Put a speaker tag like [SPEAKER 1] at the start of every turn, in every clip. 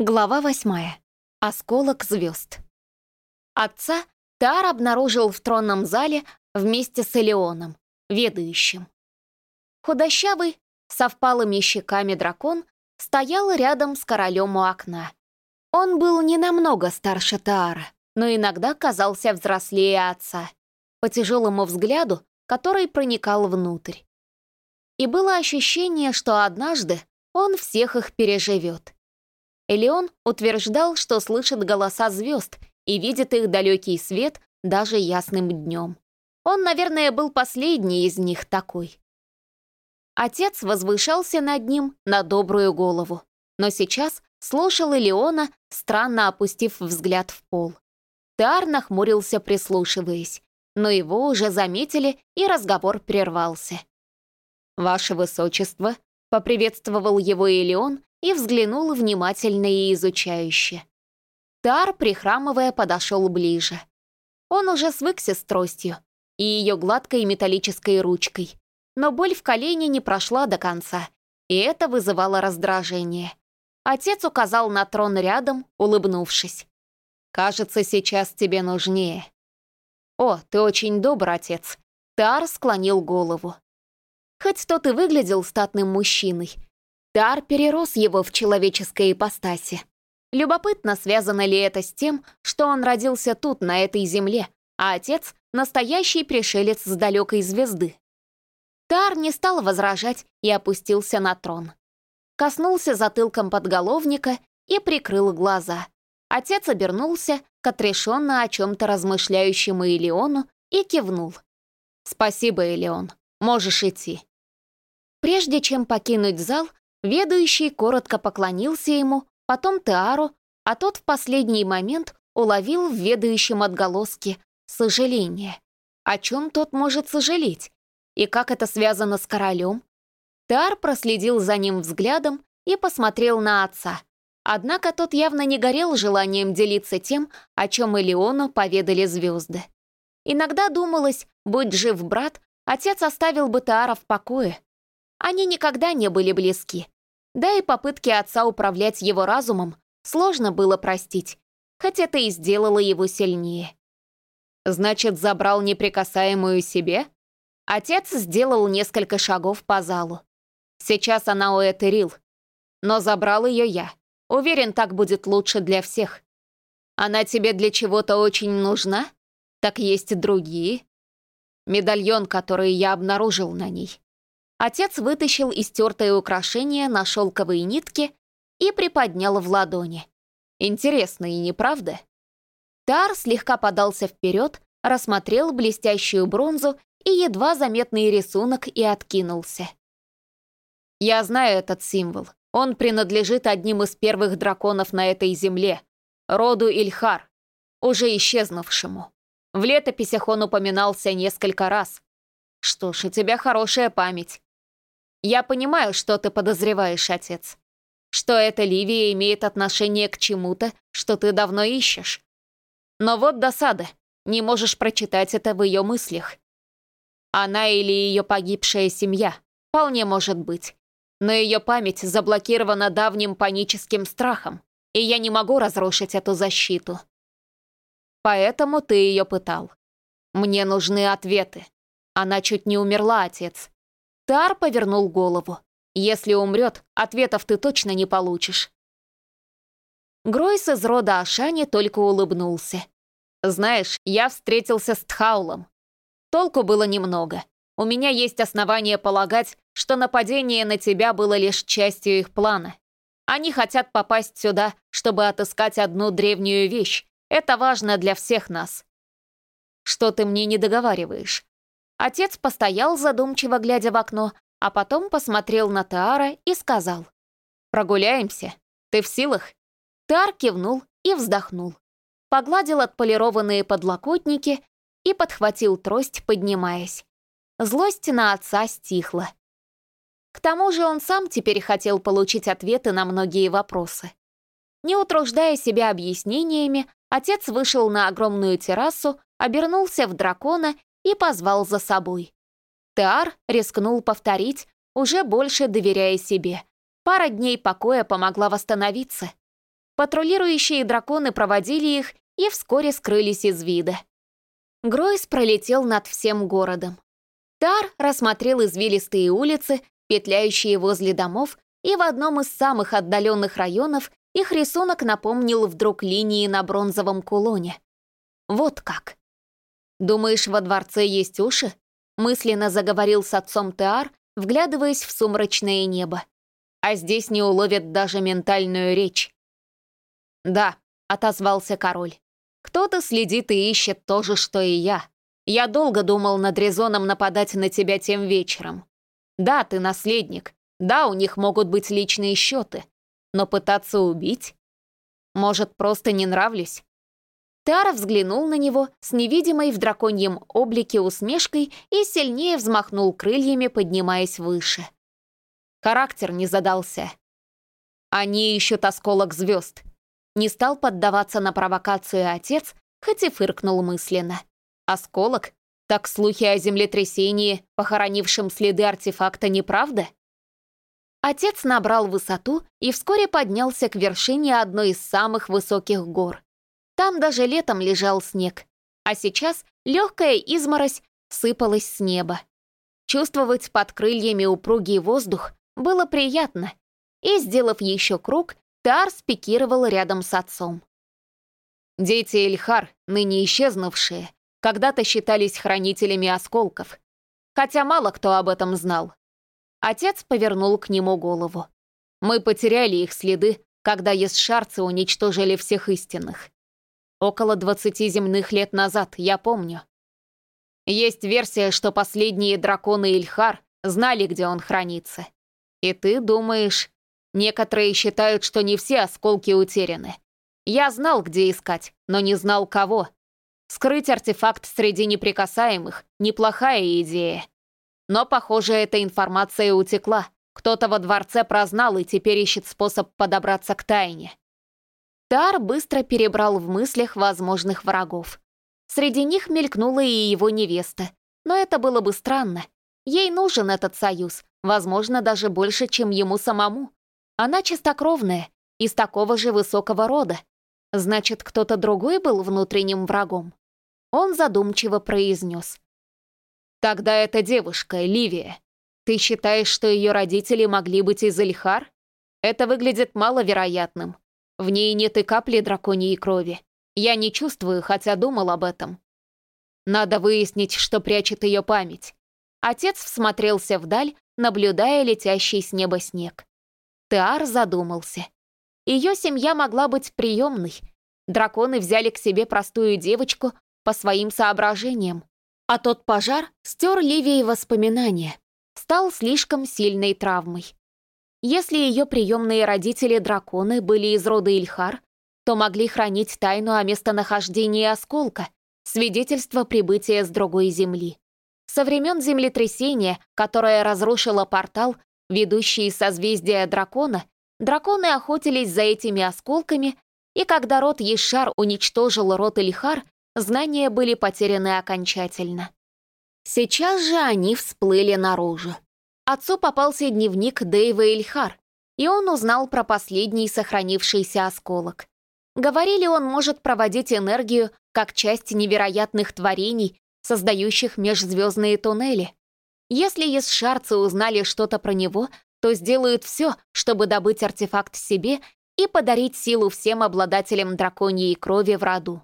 [SPEAKER 1] Глава восьмая. Осколок звезд. Отца Тар обнаружил в тронном зале вместе с Элеоном, ведающим. Худощавый, со впалыми щеками дракон стоял рядом с королем у окна. Он был не намного старше Таара, но иногда казался взрослее отца, по тяжелому взгляду, который проникал внутрь. И было ощущение, что однажды он всех их переживет — Элеон утверждал, что слышит голоса звезд и видит их далекий свет даже ясным днем. Он, наверное, был последний из них такой. Отец возвышался над ним на добрую голову, но сейчас слушал Элеона, странно опустив взгляд в пол. Тар нахмурился, прислушиваясь, но его уже заметили, и разговор прервался. «Ваше Высочество», — поприветствовал его Элеон и взглянул внимательно и изучающе. Тар, прихрамывая, подошел ближе. Он уже свыкся с тростью и ее гладкой металлической ручкой, но боль в колене не прошла до конца, и это вызывало раздражение. Отец указал на трон рядом, улыбнувшись. «Кажется, сейчас тебе нужнее». «О, ты очень добр, отец». Тар склонил голову. Хоть тот и выглядел статным мужчиной, Дар перерос его в человеческой ипостаси. Любопытно, связано ли это с тем, что он родился тут, на этой земле, а отец — настоящий пришелец с далекой звезды. Тар не стал возражать и опустился на трон. Коснулся затылком подголовника и прикрыл глаза. Отец обернулся к отрешенно о чем-то размышляющему Элеону и кивнул. «Спасибо, Элеон, можешь идти». Прежде чем покинуть зал, Ведущий коротко поклонился ему, потом Теару, а тот в последний момент уловил в ведающем отголоске сожаление. О чем тот может сожалеть? И как это связано с королем? Теар проследил за ним взглядом и посмотрел на отца. Однако тот явно не горел желанием делиться тем, о чем Элеону поведали звезды. Иногда думалось, будь жив брат, отец оставил бы Теара в покое, они никогда не были близки. Да и попытки отца управлять его разумом сложно было простить, хоть это и сделало его сильнее. Значит, забрал неприкасаемую себе? Отец сделал несколько шагов по залу. Сейчас она у Этерил. Но забрал ее я. Уверен, так будет лучше для всех. Она тебе для чего-то очень нужна? Так есть и другие. Медальон, который я обнаружил на ней. Отец вытащил истертое украшение на шелковые нитки и приподнял в ладони. Интересно и не правда? Тар слегка подался вперед, рассмотрел блестящую бронзу и едва заметный рисунок и откинулся. «Я знаю этот символ. Он принадлежит одним из первых драконов на этой земле, роду Ильхар, уже исчезнувшему. В летописях он упоминался несколько раз. Что ж, у тебя хорошая память. Я понимаю, что ты подозреваешь, отец. Что эта Ливия имеет отношение к чему-то, что ты давно ищешь. Но вот досада. Не можешь прочитать это в ее мыслях. Она или ее погибшая семья. Вполне может быть. Но ее память заблокирована давним паническим страхом, и я не могу разрушить эту защиту. Поэтому ты ее пытал. Мне нужны ответы. Она чуть не умерла, отец. Тар повернул голову. «Если умрет, ответов ты точно не получишь». Гройс из рода Ашани только улыбнулся. «Знаешь, я встретился с Тхаулом. Толку было немного. У меня есть основания полагать, что нападение на тебя было лишь частью их плана. Они хотят попасть сюда, чтобы отыскать одну древнюю вещь. Это важно для всех нас. Что ты мне не договариваешь? Отец постоял задумчиво, глядя в окно, а потом посмотрел на Таара и сказал. «Прогуляемся? Ты в силах?» Таар кивнул и вздохнул. Погладил отполированные подлокотники и подхватил трость, поднимаясь. Злость на отца стихла. К тому же он сам теперь хотел получить ответы на многие вопросы. Не утруждая себя объяснениями, отец вышел на огромную террасу, обернулся в дракона и позвал за собой. Теар рискнул повторить, уже больше доверяя себе. Пара дней покоя помогла восстановиться. Патрулирующие драконы проводили их и вскоре скрылись из вида. Гройс пролетел над всем городом. Тар рассмотрел извилистые улицы, петляющие возле домов, и в одном из самых отдаленных районов их рисунок напомнил вдруг линии на бронзовом кулоне. Вот как. «Думаешь, во дворце есть уши?» мысленно заговорил с отцом Теар, вглядываясь в сумрачное небо. «А здесь не уловят даже ментальную речь». «Да», — отозвался король. «Кто-то следит и ищет то же, что и я. Я долго думал над резоном нападать на тебя тем вечером. Да, ты наследник. Да, у них могут быть личные счеты. Но пытаться убить? Может, просто не нравлюсь? Тара взглянул на него с невидимой в драконьем облике усмешкой и сильнее взмахнул крыльями, поднимаясь выше. Характер не задался. Они ищут осколок звезд. Не стал поддаваться на провокацию отец, хоть и фыркнул мысленно. Осколок? Так слухи о землетрясении, похоронившем следы артефакта, неправда? Отец набрал высоту и вскоре поднялся к вершине одной из самых высоких гор. Там даже летом лежал снег, а сейчас легкая изморозь сыпалась с неба. Чувствовать под крыльями упругий воздух было приятно, и, сделав еще круг, Тар спикировал рядом с отцом. Дети Эльхар, ныне исчезнувшие, когда-то считались хранителями осколков, хотя мало кто об этом знал. Отец повернул к нему голову. Мы потеряли их следы, когда есшарцы уничтожили всех истинных. Около 20 земных лет назад, я помню. Есть версия, что последние драконы Ильхар знали, где он хранится. И ты думаешь... Некоторые считают, что не все осколки утеряны. Я знал, где искать, но не знал, кого. Скрыть артефакт среди неприкасаемых — неплохая идея. Но, похоже, эта информация утекла. Кто-то во дворце прознал и теперь ищет способ подобраться к тайне. Тар быстро перебрал в мыслях возможных врагов. Среди них мелькнула и его невеста. Но это было бы странно. Ей нужен этот союз, возможно, даже больше, чем ему самому. Она чистокровная, из такого же высокого рода. Значит, кто-то другой был внутренним врагом. Он задумчиво произнес. «Тогда эта девушка, Ливия. Ты считаешь, что ее родители могли быть из Ильхар? Это выглядит маловероятным. В ней нет и капли драконьей крови. Я не чувствую, хотя думал об этом. Надо выяснить, что прячет ее память». Отец всмотрелся вдаль, наблюдая летящий с неба снег. Теар задумался. Ее семья могла быть приемной. Драконы взяли к себе простую девочку по своим соображениям, а тот пожар стер Ливии воспоминания, стал слишком сильной травмой. Если ее приемные родители-драконы были из рода Ильхар, то могли хранить тайну о местонахождении осколка, свидетельство прибытия с другой земли. Со времен землетрясения, которое разрушило портал, ведущий из созвездия дракона, драконы охотились за этими осколками, и когда род Ешар уничтожил род Ильхар, знания были потеряны окончательно. Сейчас же они всплыли наружу. Отцу попался дневник Дэйва Ильхар, и он узнал про последний сохранившийся осколок. Говорили, он может проводить энергию как часть невероятных творений, создающих межзвездные туннели. Если есшарцы узнали что-то про него, то сделают все, чтобы добыть артефакт себе и подарить силу всем обладателям драконьей крови в роду.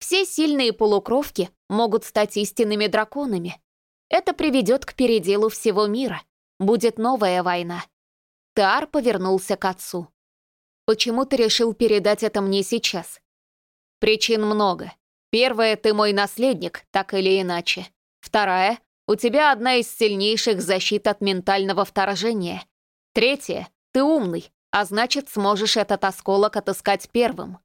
[SPEAKER 1] Все сильные полукровки могут стать истинными драконами. Это приведет к переделу всего мира. Будет новая война. Тар повернулся к отцу. «Почему ты решил передать это мне сейчас?» «Причин много. Первая, ты мой наследник, так или иначе. Вторая, у тебя одна из сильнейших защит от ментального вторжения. Третья, ты умный, а значит, сможешь этот осколок отыскать первым.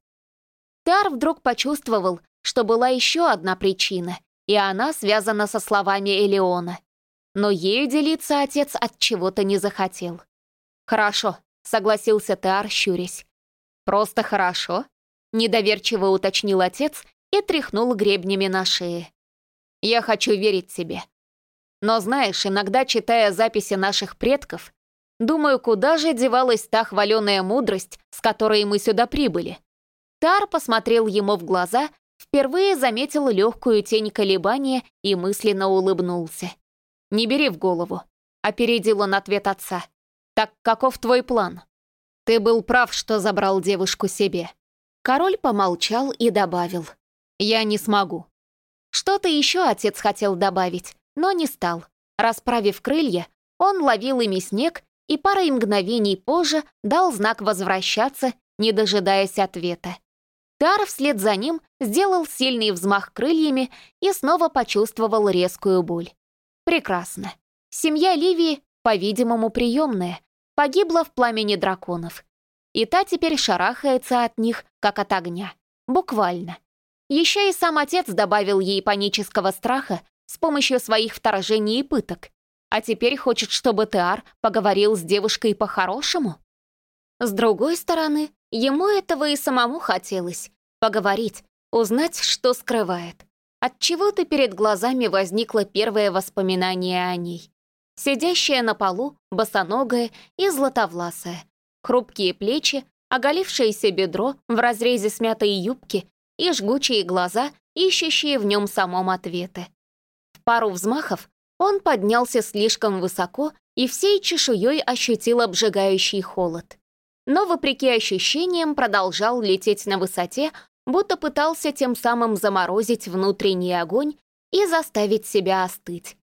[SPEAKER 1] Тар вдруг почувствовал, что была еще одна причина, и она связана со словами Элеона. Но ею делиться отец от чего-то не захотел. «Хорошо», — согласился Тар, щурясь. «Просто хорошо?» — недоверчиво уточнил отец и тряхнул гребнями на шее. «Я хочу верить тебе. Но знаешь, иногда, читая записи наших предков, Думаю, куда же девалась та хваленая мудрость, с которой мы сюда прибыли? Тар посмотрел ему в глаза, впервые заметил легкую тень колебания и мысленно улыбнулся. «Не бери в голову», — опередил он ответ отца. «Так каков твой план?» «Ты был прав, что забрал девушку себе». Король помолчал и добавил. «Я не смогу». Что-то еще отец хотел добавить, но не стал. Расправив крылья, он ловил ими снег и парой мгновений позже дал знак возвращаться, не дожидаясь ответа. Тар вслед за ним сделал сильный взмах крыльями и снова почувствовал резкую боль. Прекрасно. Семья Ливии, по-видимому, приемная, погибла в пламени драконов. И та теперь шарахается от них, как от огня. Буквально. Еще и сам отец добавил ей панического страха с помощью своих вторжений и пыток. А теперь хочет, чтобы Теар поговорил с девушкой по-хорошему? С другой стороны, ему этого и самому хотелось. Поговорить, узнать, что скрывает. Отчего-то перед глазами возникло первое воспоминание о ней. Сидящая на полу, босоногая и златовласая. Хрупкие плечи, оголившееся бедро в разрезе смятой юбки и жгучие глаза, ищущие в нем самом ответы. В пару взмахов он поднялся слишком высоко и всей чешуей ощутил обжигающий холод. Но, вопреки ощущениям, продолжал лететь на высоте, будто пытался тем самым заморозить внутренний огонь и заставить себя остыть.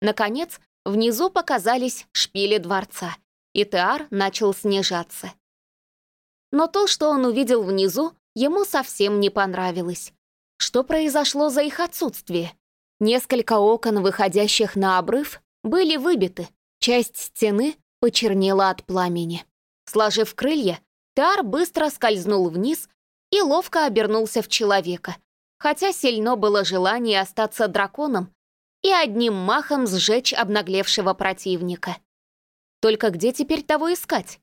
[SPEAKER 1] Наконец, внизу показались шпили дворца, и Теар начал снижаться. Но то, что он увидел внизу, ему совсем не понравилось. Что произошло за их отсутствие? Несколько окон, выходящих на обрыв, были выбиты, часть стены почернела от пламени. Сложив крылья, Тар быстро скользнул вниз и ловко обернулся в человека, хотя сильно было желание остаться драконом и одним махом сжечь обнаглевшего противника. Только где теперь того искать?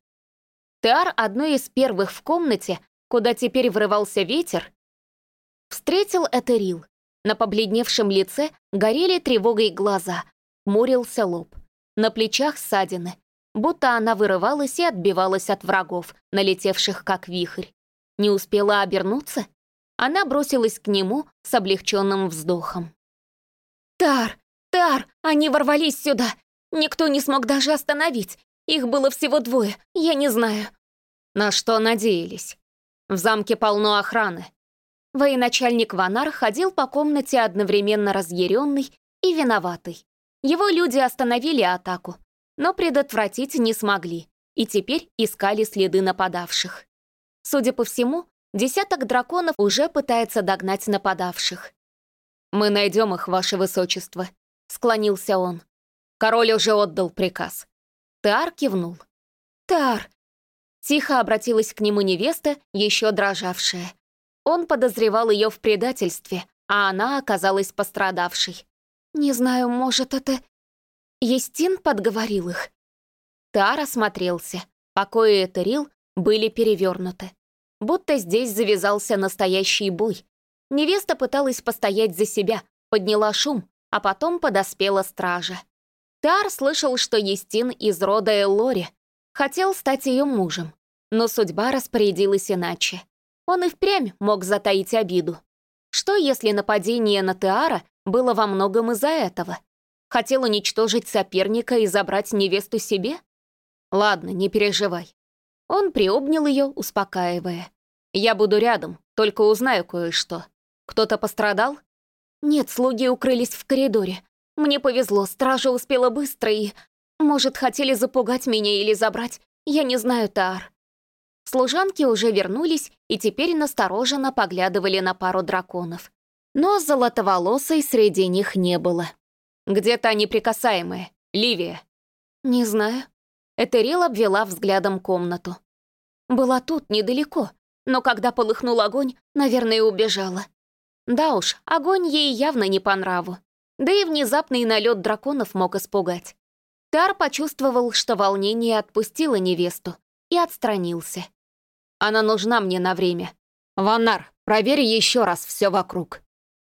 [SPEAKER 1] Тар, одной из первых в комнате, куда теперь врывался ветер, встретил Этерил, на побледневшем лице горели тревогой глаза, мурился лоб. На плечах ссадины, будто она вырывалась и отбивалась от врагов, налетевших как вихрь. Не успела обернуться? Она бросилась к нему с облегченным вздохом. «Тар! Тар! Они ворвались сюда! Никто не смог даже остановить! Их было всего двое, я не знаю». На что надеялись? В замке полно охраны. Военачальник Ванар ходил по комнате одновременно разъяренный и виноватый. Его люди остановили атаку, но предотвратить не смогли и теперь искали следы нападавших. Судя по всему, десяток драконов уже пытается догнать нападавших. «Мы найдем их, ваше высочество», — склонился он. Король уже отдал приказ. Тар кивнул. «Тар!» Тихо обратилась к нему невеста, еще дрожавшая. Он подозревал ее в предательстве, а она оказалась пострадавшей. «Не знаю, может, это...» Естин подговорил их. Тар осмотрелся. Покои Этерил были перевернуты. Будто здесь завязался настоящий бой. Невеста пыталась постоять за себя, подняла шум, а потом подоспела стража. Тар слышал, что Естин из рода Эллори, хотел стать ее мужем, но судьба распорядилась иначе он и впрямь мог затаить обиду. Что, если нападение на Теара было во многом из-за этого? Хотел уничтожить соперника и забрать невесту себе? Ладно, не переживай. Он приобнял ее, успокаивая. «Я буду рядом, только узнаю кое-что. Кто-то пострадал?» «Нет, слуги укрылись в коридоре. Мне повезло, стража успела быстро и... Может, хотели запугать меня или забрать. Я не знаю, Таар. Служанки уже вернулись и теперь настороженно поглядывали на пару драконов. Но золотоволосой среди них не было. «Где-то неприкасаемые. Ливия». «Не знаю». Этерил обвела взглядом комнату. «Была тут, недалеко, но когда полыхнул огонь, наверное, убежала. Да уж, огонь ей явно не по нраву. Да и внезапный налет драконов мог испугать. Тар почувствовал, что волнение отпустило невесту, и отстранился. Она нужна мне на время. Ваннар, проверь еще раз все вокруг».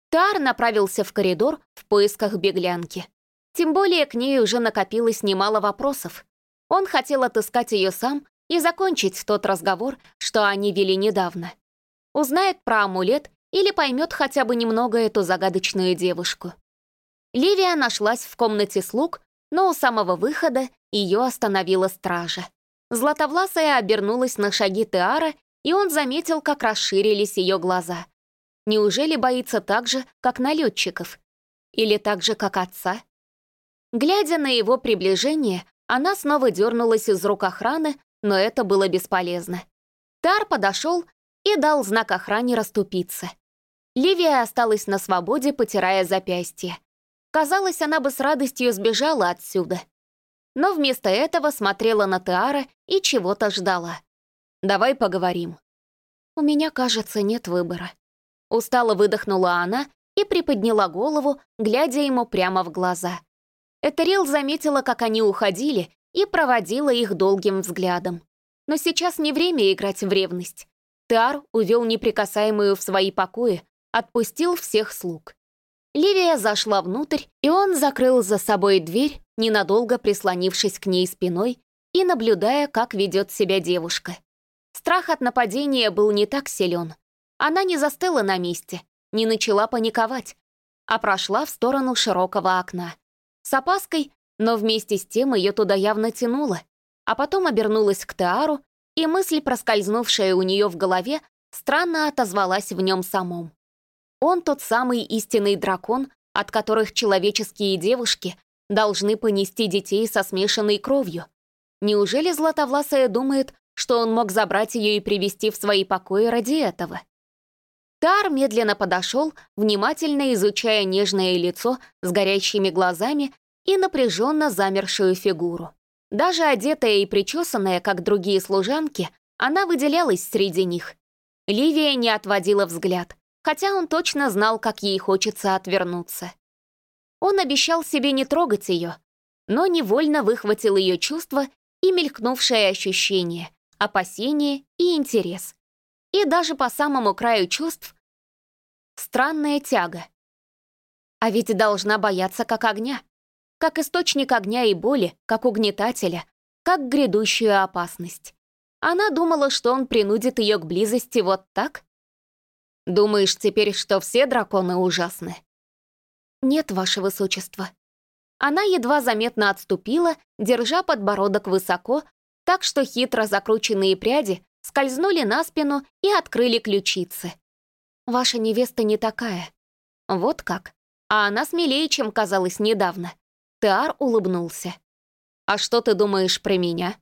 [SPEAKER 1] Тар направился в коридор в поисках беглянки. Тем более к ней уже накопилось немало вопросов. Он хотел отыскать ее сам и закончить тот разговор, что они вели недавно. Узнает про амулет или поймет хотя бы немного эту загадочную девушку. Ливия нашлась в комнате слуг, но у самого выхода ее остановила стража. Златовласая обернулась на шаги Теара, и он заметил, как расширились ее глаза. Неужели боится так же, как налетчиков? Или так же, как отца? Глядя на его приближение, она снова дернулась из рук охраны, но это было бесполезно. Тар подошел и дал знак охране расступиться. Ливия осталась на свободе, потирая запястье. Казалось, она бы с радостью сбежала отсюда. Но вместо этого смотрела на Теара и чего-то ждала. «Давай поговорим». «У меня, кажется, нет выбора». Устало выдохнула она и приподняла голову, глядя ему прямо в глаза. Этерил заметила, как они уходили, и проводила их долгим взглядом. Но сейчас не время играть в ревность. Теар увел неприкасаемую в свои покои, отпустил всех слуг. Ливия зашла внутрь, и он закрыл за собой дверь, ненадолго прислонившись к ней спиной и наблюдая, как ведет себя девушка. Страх от нападения был не так силен. Она не застыла на месте, не начала паниковать, а прошла в сторону широкого окна. С опаской, но вместе с тем ее туда явно тянуло, а потом обернулась к Теару, и мысль, проскользнувшая у нее в голове, странно отозвалась в нем самом. Он тот самый истинный дракон, от которых человеческие девушки должны понести детей со смешанной кровью. Неужели Златовласая думает, что он мог забрать ее и привести в свои покои ради этого? Тар медленно подошел, внимательно изучая нежное лицо с горящими глазами и напряженно замершую фигуру. Даже одетая и причесанная, как другие служанки, она выделялась среди них. Ливия не отводила взгляд хотя он точно знал, как ей хочется отвернуться. Он обещал себе не трогать ее, но невольно выхватил ее чувства и мелькнувшее ощущение, опасение и интерес. И даже по самому краю чувств странная тяга. А ведь должна бояться как огня, как источник огня и боли, как угнетателя, как грядущую опасность. Она думала, что он принудит ее к близости вот так, Думаешь теперь, что все драконы ужасны?» «Нет, ваше высочество». Она едва заметно отступила, держа подбородок высоко, так что хитро закрученные пряди скользнули на спину и открыли ключицы. «Ваша невеста не такая». «Вот как. А она смелее, чем казалось недавно». Теар улыбнулся. «А что ты думаешь про меня?»